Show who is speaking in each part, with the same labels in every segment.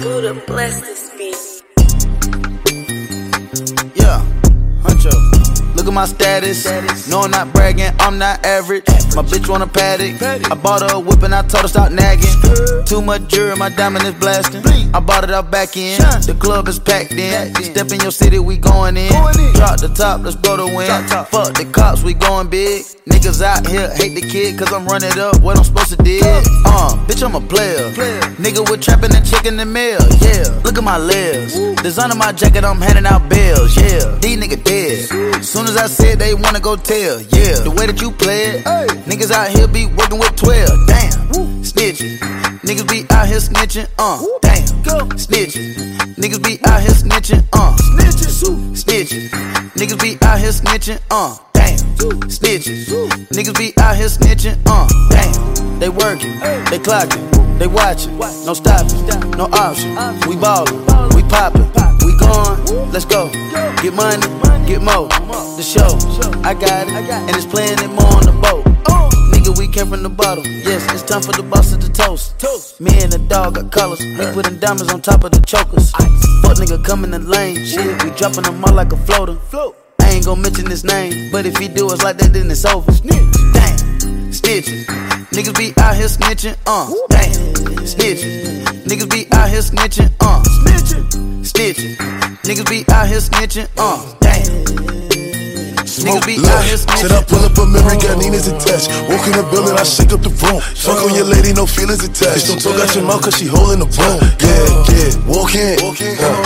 Speaker 1: Buddha bless this beat.
Speaker 2: At my status. No, I'm not bragging, I'm not average. My bitch want a paddock. I bought her a whip and I told her stop nagging. Too much jewelry, my diamond is blasting. I bought it out back in. The club is packed in. Step in your city, we going in. Drop the top, let's blow the wind. Fuck the cops, we going big. Niggas out here hate the kid, cause I'm running up what I'm supposed to do. Uh, bitch, I'm a player. Nigga with trapping and chicken the mail. Yeah, look at my legs. Designer my jacket, I'm handing out bills. Yeah, these nigga dead. Soon as I said they wanna go tell. Yeah, the way that you play it. Niggas out here be working with 12. Damn, snitching. Niggas be out here snitching. Uh, damn, Go. snitching. Niggas be out here snitching. Uh, snitching. Snitching. Niggas be out here snitching. Uh, damn, snitching. Niggas be out here snitching. Uh, damn. They working, they clocking, they watching. No stopping, no option. We ballin', we poppin', we gone. Let's go. Get money, get more. The show, I got it, and it's playing it more on the boat. Nigga, we came from the bottom. Yes, it's time for the boss to toast. Me and the dog got colors. We putting diamonds on top of the chokers. Fuck nigga come in the lane. Shit, we dropping them all like a floater. I ain't gon' mention his name, but if he do us like that, then it's over. Damn, snitching. Niggas be out here snitching, uh. Damn, snitching. Niggas be out here snitching, uh. Snitching, snitching. Niggas be out here snitching, uh. Damn. Out here
Speaker 3: Said I pull up a memory, got Nina's attached. Walk in the building, I shake up the room. Fuck on your lady, no feelings attached. Don't talk out your mouth, cause she holding the broom. Yeah, yeah, walk in. Uh,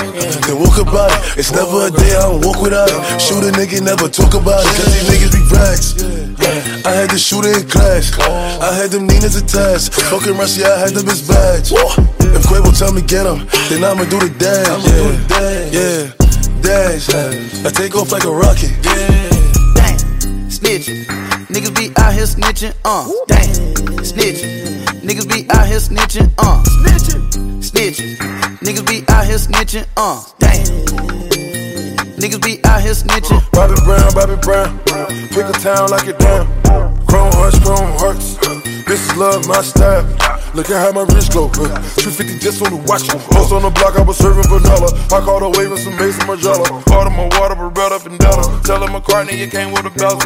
Speaker 3: then walk about it. It's never a day I don't walk without it. Shoot a nigga, never talk about it. Cause these niggas be rags. I had the shooter in class. I had them Nina's attached. Fucking Russia, I had the bitch badge. If Quavo tell me get him, then I'ma do the dash. Yeah, yeah, dash. I take off like a rocket.
Speaker 2: Damn, snitching. Niggas be out here snitching, uh. Damn, snitching. Niggas be out here snitching, uh. Snitching, snitching. Niggas be out here snitching, uh. Damn. Niggas be out here snitching.
Speaker 3: Bobby Brown, Bobby Brown. Pick a town like it down. Chrome hearts, chrome hearts. Is love, my style. Look at how my wrist glow. Uh, 250 just on the watch. House on the block, I was serving vanilla. I called a wave with some Mason Margiela. Bought him my water, but up and down. Tell him McCartney, you came with a belt.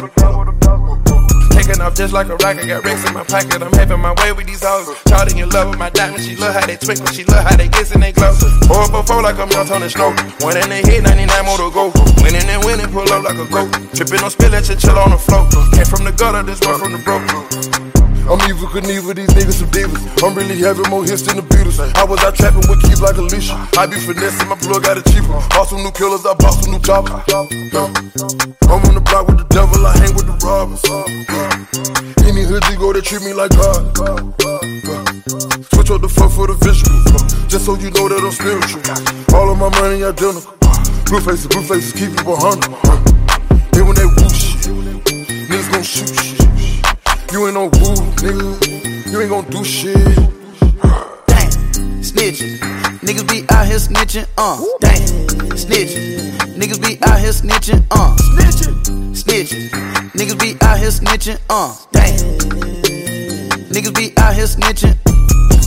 Speaker 4: Taking off just like a rocket, got racks in my pocket. I'm having my way with these hoes. Child in love with my diamonds, she love how they twinkle, she love how they kiss and they glow. Four before like I'm out on the snow. One in the hit, 99 more to go. Winning and winning, pull up like a goat. Tripping on spill, let you chill on the float. Came from the gutter, this one from the broke.
Speaker 3: I'm Evel Knievel, these niggas some divas. I'm really having more hits than the Beatles. I was out trapping with keys like Alicia. I be finessing, my plug got it cheaper. Bought some new killers, I bought some new choppers. They treat me like God. Switch up the fuck for the visual. Just so you know that I'm spiritual. All of my money identical. Blue faces, blue faces, keep it 100. Then when they woo shit, niggas gon' shoot shit. You ain't no woo, nigga. You ain't gon' do shit.
Speaker 2: Damn, snitching. Niggas be out here snitching, uh. Damn, snitching. Niggas be out here snitching, uh. Snitching, snitching. Niggas be out here snitching, uh. Damn. Niggas be out here snitching.